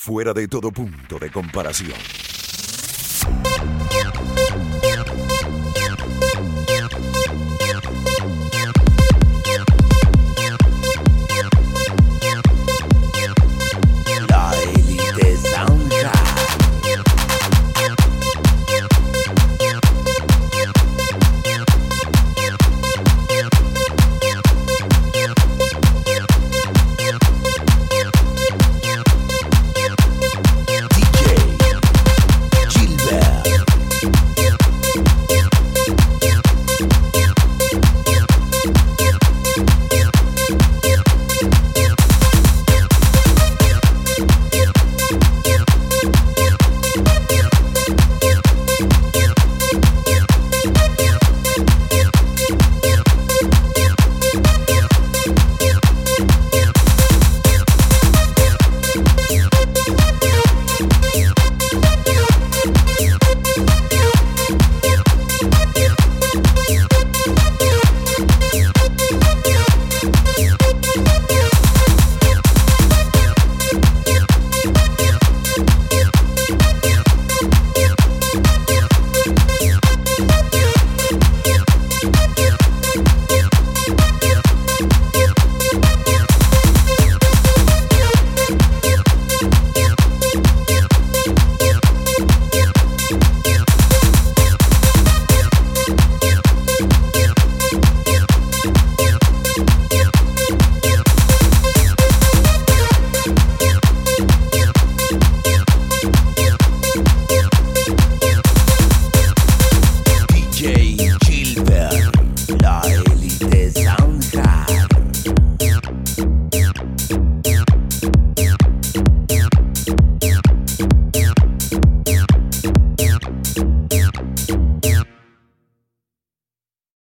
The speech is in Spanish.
fuera de todo punto de comparación. fly.